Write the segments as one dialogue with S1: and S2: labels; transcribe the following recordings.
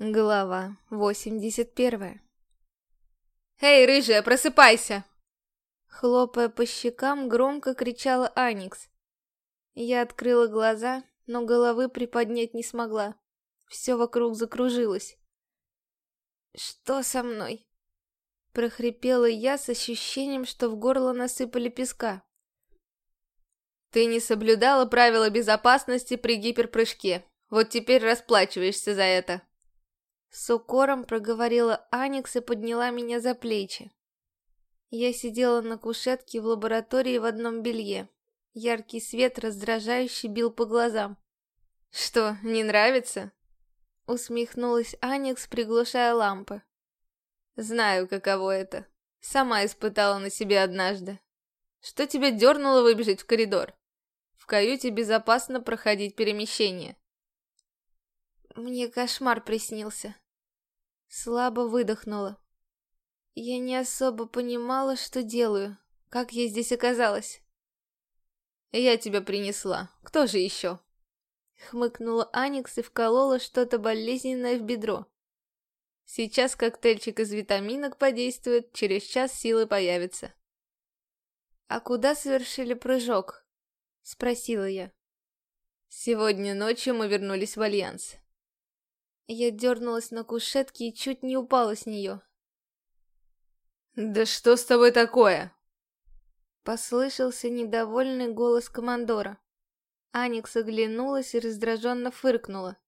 S1: Глава 81
S2: «Эй, рыжая, просыпайся!»
S1: Хлопая по щекам, громко кричала Аникс. Я открыла глаза, но головы приподнять не смогла. Все вокруг закружилось. «Что со мной?» Прохрипела я с ощущением, что в горло насыпали песка.
S2: «Ты не соблюдала правила безопасности при гиперпрыжке. Вот теперь расплачиваешься за это».
S1: С укором проговорила Аникс и подняла меня за плечи. Я сидела на кушетке в лаборатории в одном белье. Яркий свет раздражающе бил по глазам.
S2: «Что, не нравится?»
S1: Усмехнулась Аникс, приглушая лампы.
S2: «Знаю, каково это. Сама испытала на себе однажды. Что тебя дернуло выбежать в коридор? В каюте безопасно проходить перемещение.
S1: Мне кошмар приснился. Слабо выдохнула. Я не особо понимала, что делаю. Как я здесь оказалась?
S2: Я тебя принесла. Кто же еще?
S1: Хмыкнула Аникс и вколола что-то болезненное в бедро.
S2: Сейчас коктейльчик из витаминок подействует, через час силы появятся.
S1: «А куда совершили прыжок?» — спросила я.
S2: «Сегодня ночью мы вернулись в Альянс.
S1: Я дернулась на кушетке и чуть не упала с нее.
S2: «Да что с тобой такое?»
S1: Послышался недовольный голос командора. Аникс оглянулась и раздраженно фыркнула.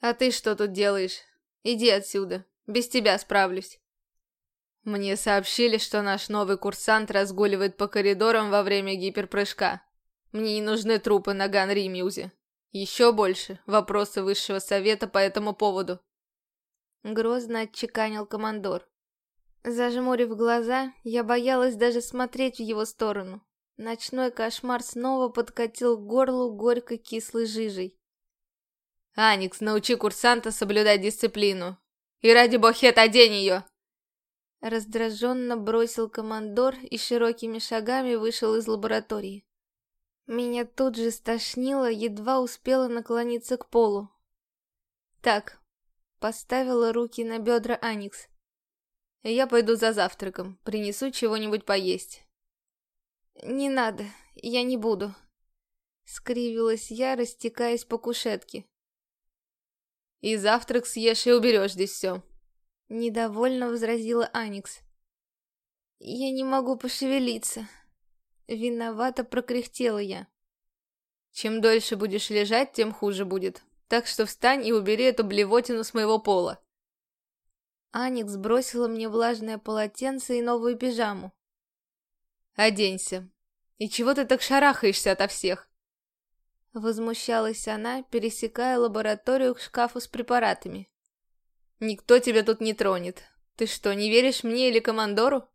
S2: «А ты что тут делаешь? Иди отсюда, без тебя справлюсь». Мне сообщили, что наш новый курсант разгуливает по коридорам во время гиперпрыжка. Мне не нужны трупы на Ганри-Мьюзе. Еще больше вопросы высшего совета по этому поводу.
S1: Грозно отчеканил командор. Зажмурив глаза, я боялась даже смотреть в его сторону. Ночной кошмар снова подкатил к горлу горько-кислой жижей.
S2: «Аникс, научи курсанта соблюдать дисциплину. И ради бохет одень ее!»
S1: Раздраженно бросил командор и широкими шагами вышел из лаборатории. Меня тут же стошнило, едва успела наклониться к полу. Так, поставила руки на бедра Аникс.
S2: Я пойду за завтраком, принесу чего-нибудь поесть.
S1: Не надо, я не буду. Скривилась я, растекаясь по кушетке.
S2: И завтрак съешь и уберешь здесь все.
S1: Недовольно возразила Аникс. Я не могу пошевелиться. Виновато прокряхтела я.
S2: Чем дольше будешь лежать, тем хуже будет. Так что встань и убери эту блевотину с моего пола.
S1: Аникс бросила мне влажное полотенце и новую пижаму.
S2: Оденься. И чего ты так шарахаешься ото всех?
S1: Возмущалась она, пересекая лабораторию к шкафу с препаратами.
S2: Никто тебя тут не тронет. Ты что, не веришь мне или командору?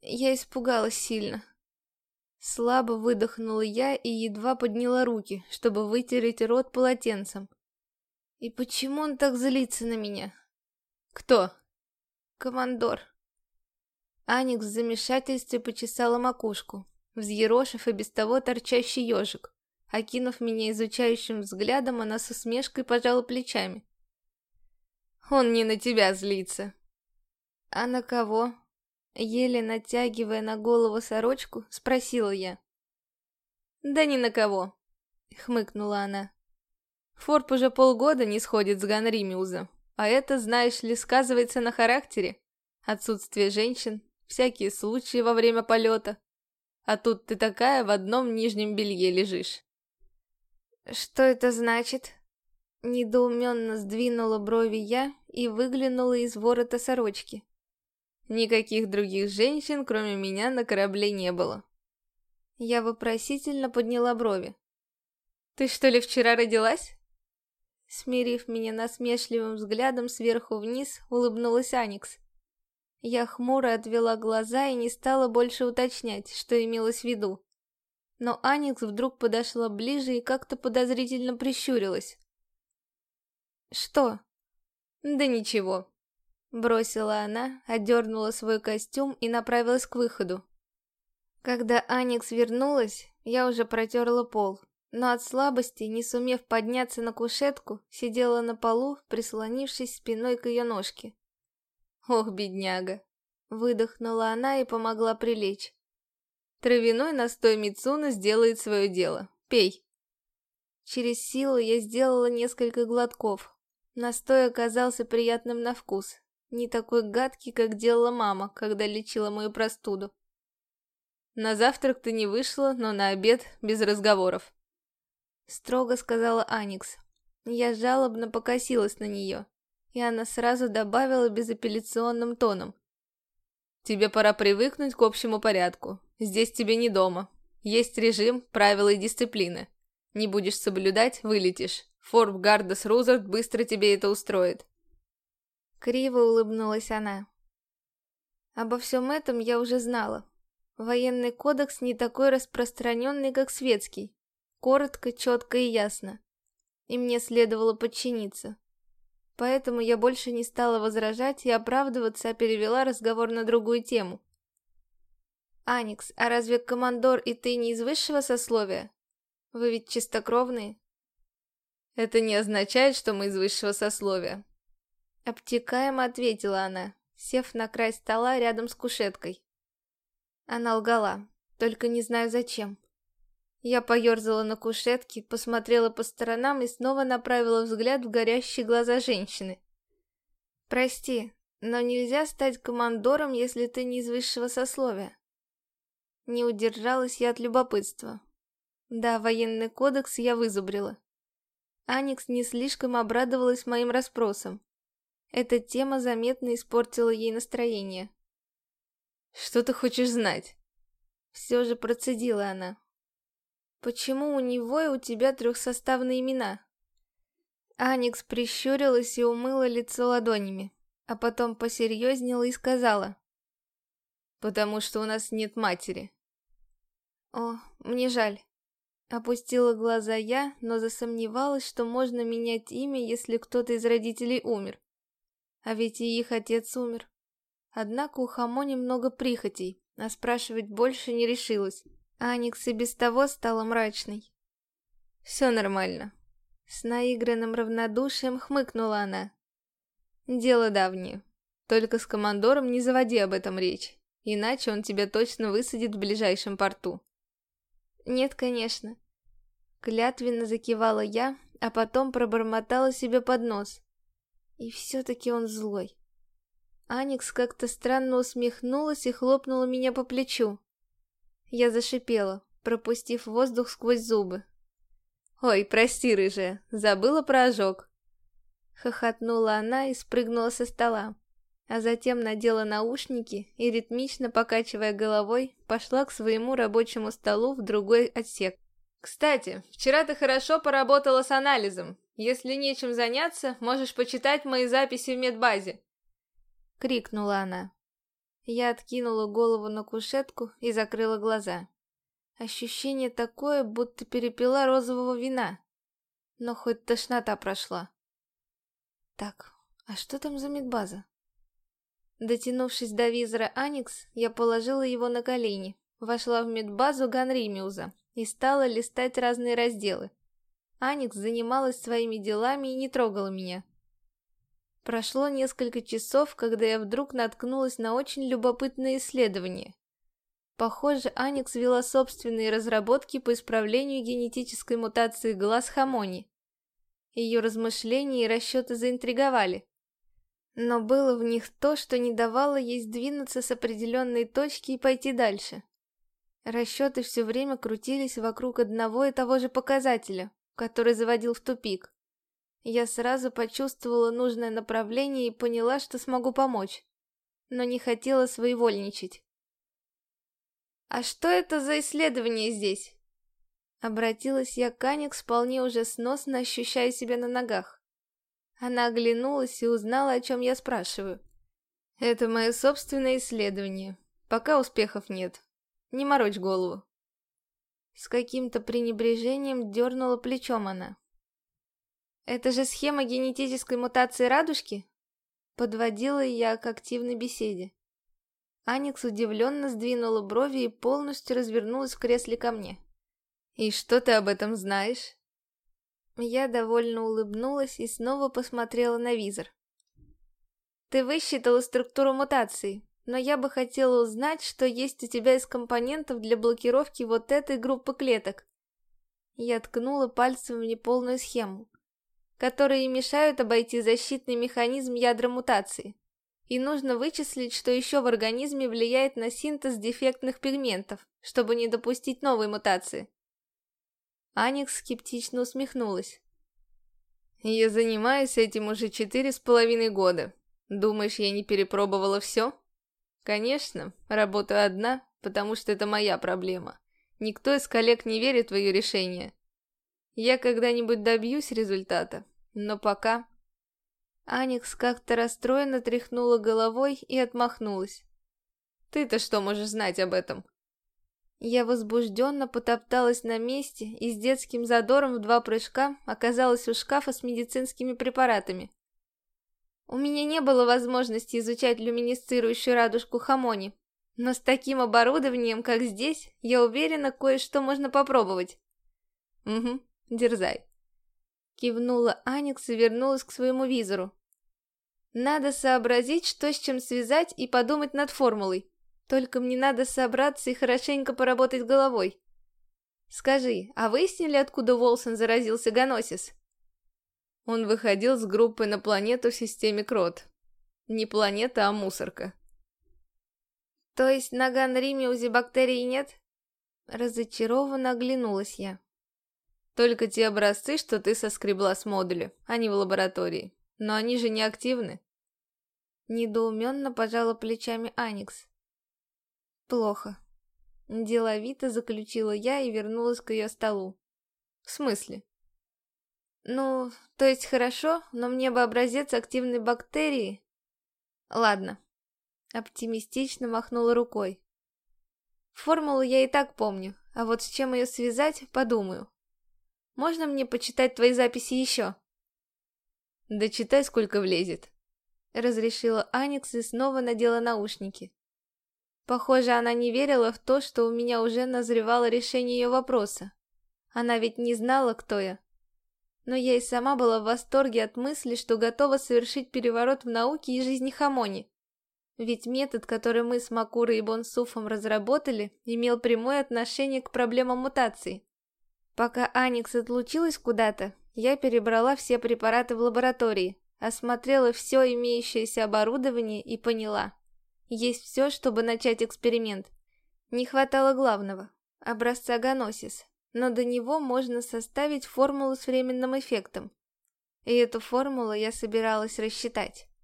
S1: Я испугалась сильно. Слабо выдохнула я и едва подняла руки, чтобы вытереть рот полотенцем. И почему он так злится на меня?
S2: Кто?
S1: Командор. Аникс в замешательстве почесала макушку, взъерошив и без того торчащий ежик. Окинув меня изучающим взглядом, она с усмешкой пожала плечами.
S2: «Он не на тебя злится».
S1: «А на кого?» Еле натягивая на голову сорочку, спросила я.
S2: «Да ни на кого», — хмыкнула она. «Форб уже полгода не сходит с Ганримиуза, а это, знаешь ли, сказывается на характере. Отсутствие женщин, всякие случаи во время полета. А тут ты такая в одном нижнем белье лежишь».
S1: «Что это значит?» Недоуменно сдвинула брови я и выглянула из ворота сорочки.
S2: Никаких других женщин, кроме меня, на корабле не было.
S1: Я вопросительно подняла брови.
S2: «Ты что ли вчера родилась?»
S1: Смирив меня насмешливым взглядом сверху вниз, улыбнулась Аникс. Я хмуро отвела глаза и не стала больше уточнять, что имелось в виду. Но Аникс вдруг подошла ближе и как-то подозрительно прищурилась. «Что?»
S2: «Да ничего»,
S1: Бросила она, одернула свой костюм и направилась к выходу. Когда Аникс вернулась, я уже протерла пол. но от слабости, не сумев подняться на кушетку, сидела на полу, прислонившись спиной к ее ножке. «Ох, бедняга!» — выдохнула она и помогла прилечь. «Травяной настой Мицуна сделает свое дело. Пей!» Через силу я сделала несколько глотков. Настой оказался приятным на вкус, не такой гадкий, как делала мама, когда лечила мою простуду. На завтрак ты не вышла, но на обед без разговоров. Строго сказала Аникс. Я жалобно покосилась на нее, и она сразу добавила безапелляционным тоном. Тебе пора привыкнуть к общему порядку. Здесь тебе не дома. Есть режим, правила и дисциплины. Не будешь соблюдать – вылетишь. Форб Гардес Рузерт быстро тебе это устроит. Криво улыбнулась она. Обо всем этом я уже знала. Военный кодекс не такой распространенный, как светский. Коротко, четко и ясно. И мне следовало подчиниться. Поэтому я больше не стала возражать и оправдываться, а перевела разговор на другую тему. «Аникс, а разве командор и ты не из высшего сословия? Вы ведь чистокровные?» «Это не означает, что мы из высшего сословия», — обтекаемо ответила она, сев на край стола рядом с кушеткой. Она лгала, только не знаю зачем. Я поерзала на кушетке, посмотрела по сторонам и снова направила взгляд в горящие глаза женщины. «Прости, но нельзя стать командором, если ты не из высшего сословия». Не удержалась я от любопытства. Да, военный кодекс я вызубрила. Аникс не слишком обрадовалась моим расспросам. Эта тема заметно испортила ей настроение. Что ты хочешь знать? Все же процедила она. Почему у него и у тебя трехсоставные имена? Аникс прищурилась и умыла лицо ладонями, а потом посерьезнела и сказала. Потому что у нас нет матери. О, мне жаль. Опустила глаза я, но засомневалась, что можно менять имя, если кто-то из родителей умер. А ведь и их отец умер. Однако у Хамо немного прихотей, а спрашивать больше не решилась. Аникс и без того стала мрачной. «Все нормально». С наигранным равнодушием хмыкнула она. «Дело давнее. Только с командором не заводи об этом речь, иначе он тебя точно высадит в ближайшем порту». «Нет, конечно». Клятвенно закивала я, а потом пробормотала себе под нос. И все-таки он злой. Аникс как-то странно усмехнулась и хлопнула меня по плечу. Я зашипела, пропустив воздух сквозь зубы. «Ой, прости, рыжая, забыла про ожог!» Хохотнула она и спрыгнула со стола, а затем надела наушники и, ритмично покачивая головой, пошла к своему рабочему столу в другой отсек. «Кстати, вчера ты хорошо поработала с анализом. Если нечем заняться, можешь почитать мои записи в медбазе. — крикнула она. Я откинула голову на кушетку и закрыла глаза. Ощущение такое, будто перепила розового вина. Но хоть тошнота прошла. Так, а что там за медбаза? Дотянувшись до визора Аникс, я положила его на колени, вошла в медбазу Ганримиуза и стала листать разные разделы. Аникс занималась своими делами и не трогала меня. Прошло несколько часов, когда я вдруг наткнулась на очень любопытное исследование. Похоже, Аникс вела собственные разработки по исправлению генетической мутации глаз Хамони. Ее размышления и расчеты заинтриговали. Но было в них то, что не давало ей сдвинуться с определенной точки и пойти дальше. Расчеты все время крутились вокруг одного и того же показателя, который заводил в тупик. Я сразу почувствовала нужное направление и поняла, что смогу помочь, но не хотела своевольничать. «А что это за исследование здесь?» Обратилась я к Аникс, вполне уже сносно ощущая себя на ногах. Она оглянулась и узнала, о чем я спрашиваю. «Это мое собственное исследование. Пока успехов нет. Не морочь голову». С каким-то пренебрежением дернула плечом она. Это же схема генетической мутации радужки? Подводила я к активной беседе. Аникс удивленно сдвинула брови и полностью развернулась в кресле ко мне.
S2: «И что ты об этом знаешь?»
S1: Я довольно улыбнулась и снова посмотрела на визор. «Ты высчитала структуру мутаций, но я бы хотела узнать, что есть у тебя из компонентов для блокировки вот этой группы клеток». Я ткнула пальцем в неполную схему, которые мешают обойти защитный механизм ядра мутации и нужно вычислить, что еще в организме влияет на синтез дефектных пигментов, чтобы не допустить новой мутации. Аникс скептично усмехнулась.
S2: «Я занимаюсь этим уже четыре с половиной года. Думаешь, я не перепробовала все?» «Конечно, работаю одна, потому что это моя проблема. Никто из коллег не верит в ее решение. Я когда-нибудь добьюсь результата, но пока
S1: Аникс как-то расстроенно тряхнула головой и отмахнулась.
S2: «Ты-то что можешь знать об этом?»
S1: Я возбужденно потопталась на месте и с детским задором в два прыжка оказалась у шкафа с медицинскими препаратами. У меня не было возможности изучать люминесцирующую радужку Хамони, но с таким оборудованием, как здесь, я уверена, кое-что можно попробовать.
S2: Угу, дерзай.
S1: Кивнула Аникс и вернулась к своему визору. Надо сообразить, что с чем связать и подумать над формулой. Только мне надо собраться и хорошенько поработать головой. Скажи, а выяснили, откуда Волсон заразился Ганосис?
S2: Он выходил с группой на планету в системе Крот. Не планета, а мусорка.
S1: То есть на Ганримиузе бактерий нет? Разочарованно оглянулась я.
S2: Только те образцы, что ты соскребла с модуля, а не в лаборатории. Но они же не активны.
S1: Недоуменно пожала плечами Аникс. Плохо. Деловито заключила я и вернулась к ее столу.
S2: В смысле?
S1: Ну, то есть хорошо, но мне бы образец активной бактерии. Ладно. Оптимистично махнула рукой. Формулу я и так помню, а вот с чем ее связать, подумаю. Можно мне почитать твои записи еще?»
S2: «Да читай, сколько влезет», —
S1: разрешила Аникс и снова надела наушники. Похоже, она не верила в то, что у меня уже назревало решение ее вопроса. Она ведь не знала, кто я. Но я и сама была в восторге от мысли, что готова совершить переворот в науке и жизни Хамони. Ведь метод, который мы с Макурой и Бонсуфом разработали, имел прямое отношение к проблемам мутаций. Пока Аникс отлучилась куда-то, я перебрала все препараты в лаборатории, осмотрела все имеющееся оборудование и поняла. Есть все, чтобы начать эксперимент. Не хватало главного – образца Ганосис, но до него можно составить формулу с временным эффектом. И эту формулу я собиралась рассчитать.